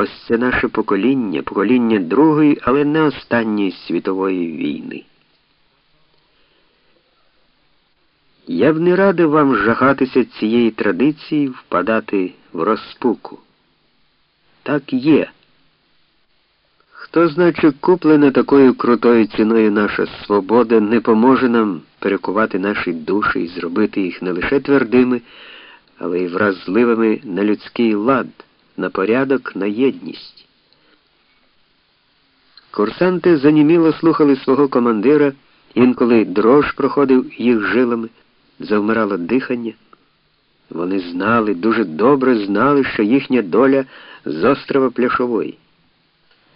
Ось це наше покоління, покоління Другої, але не останньої світової війни. Я б не радив вам жахатися цієї традиції, впадати в розпуку. Так є. Хто значить куплена такою крутою ціною наша свобода не поможе нам перекувати наші душі і зробити їх не лише твердими, але й вразливими на людський лад, на порядок, на єдність. Курсанти заніміло слухали свого командира, інколи дрож проходив їх жилами, завмирало дихання. Вони знали, дуже добре знали, що їхня доля з острова Пляшової.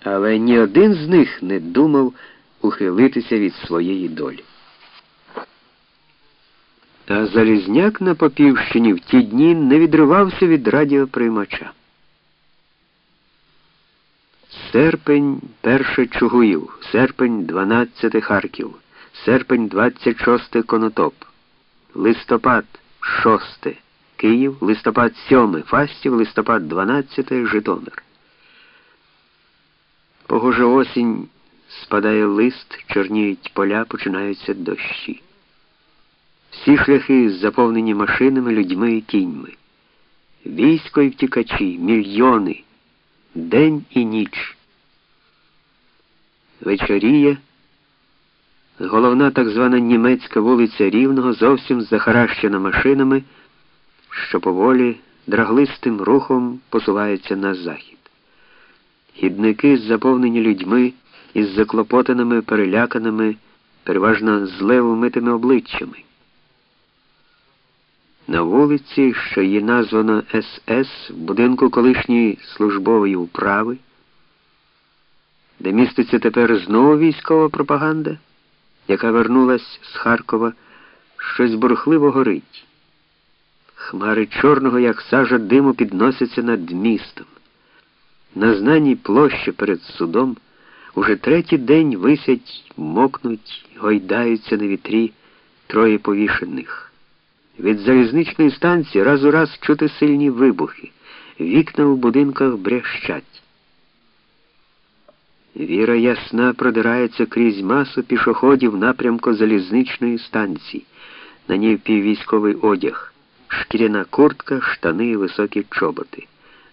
Але ні один з них не думав ухилитися від своєї долі. А Залізняк на Попівщині в ті дні не відривався від радіоприймача. Серпень перше Чугуїв, серпень 12 Харків, серпень 26 Конотоп, листопад 6 Київ, листопад 7 Фастів, листопад 12 Житомир. Погоже осінь спадає лист, чорніють поля, починаються дощі. Всі шляхи заповнені машинами, людьми і кіньми. Військо і втікачі, мільйони, день і ніч. Вечоріє. Головна так звана німецька вулиця Рівного зовсім захаращена машинами, що поволі драглистим рухом посувається на захід. Хідники заповнені людьми із заклопотаними, переляканими, переважно зле вмитими обличчями. На вулиці, що її названо СС, в будинку колишньої службової управи, де міститься тепер знову військова пропаганда, яка вернулась з Харкова, щось бурхливо горить. Хмари чорного, як сажа диму, підносяться над містом. На знаній площі перед судом уже третій день висять, мокнуть, гойдаються на вітрі троє повішених. Від залізничної станції раз у раз чути сильні вибухи, вікна у будинках брящать. Віра ясна продирається крізь масу пішоходів напрямку залізничної станції. На ній піввійськовий одяг, шкіряна куртка, штани і високі чоботи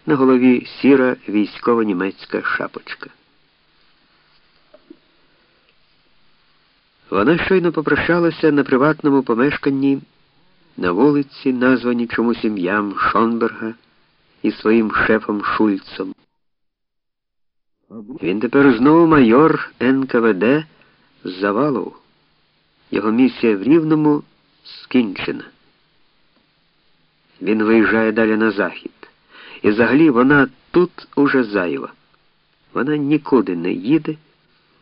на голові сіра військово німецька шапочка. Вона щойно попрощалася на приватному помешканні на вулиці, названі чомусь ім'ям Шонберга і своїм шефом Шульцом. Він тепер знову майор НКВД з Завалов. Його місія в Рівному скінчена. Він виїжджає далі на захід. І взагалі вона тут уже зайва. Вона нікуди не їде,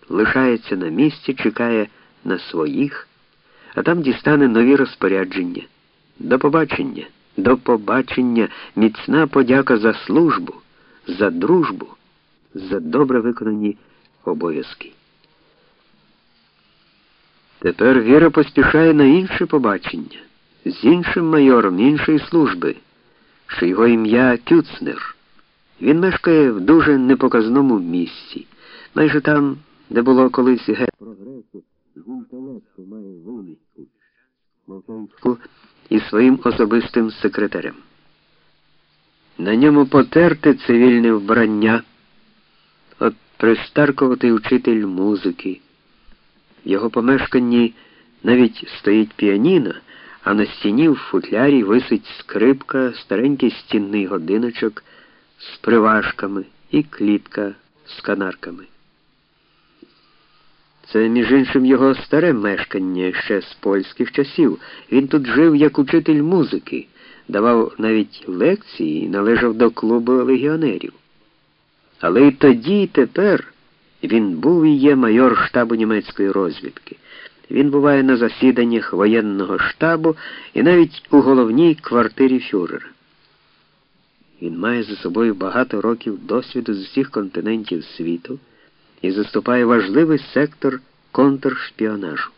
лишається на місці, чекає на своїх, а там дістане нові розпорядження. До побачення, до побачення, міцна подяка за службу, за дружбу, за добре виконані обов'язки. Тепер Віра поспішає на інше побачення з іншим майором іншої служби що його ім'я Кюцнер. Він мешкає в дуже непоказному місці, майже там, де було колись ге прогресу, гунтелепку має вулицю, Молчанську і своїм особистим секретарем. На ньому потерте цивільне вбрання, пристаркуватий учитель музики. В його помешканні навіть стоїть піаніно а на стіні в футлярі висить скрипка, старенький стінний годиночок з приважками і клітка з канарками. Це, між іншим, його старе мешкання ще з польських часів. Він тут жив як учитель музики, давав навіть лекції і належав до клубу легіонерів. Але і тоді, і тепер він був і є майор штабу німецької розвідки. Він буває на засіданнях воєнного штабу і навіть у головній квартирі фюрера. Він має за собою багато років досвіду з усіх континентів світу і заступає важливий сектор контршпіонажу.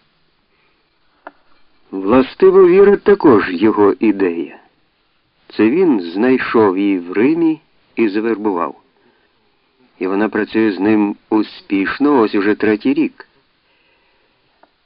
Властиво віра також його ідея. Це він знайшов її в Римі і завербував. І вона працює з ним успішно ось уже третій рік.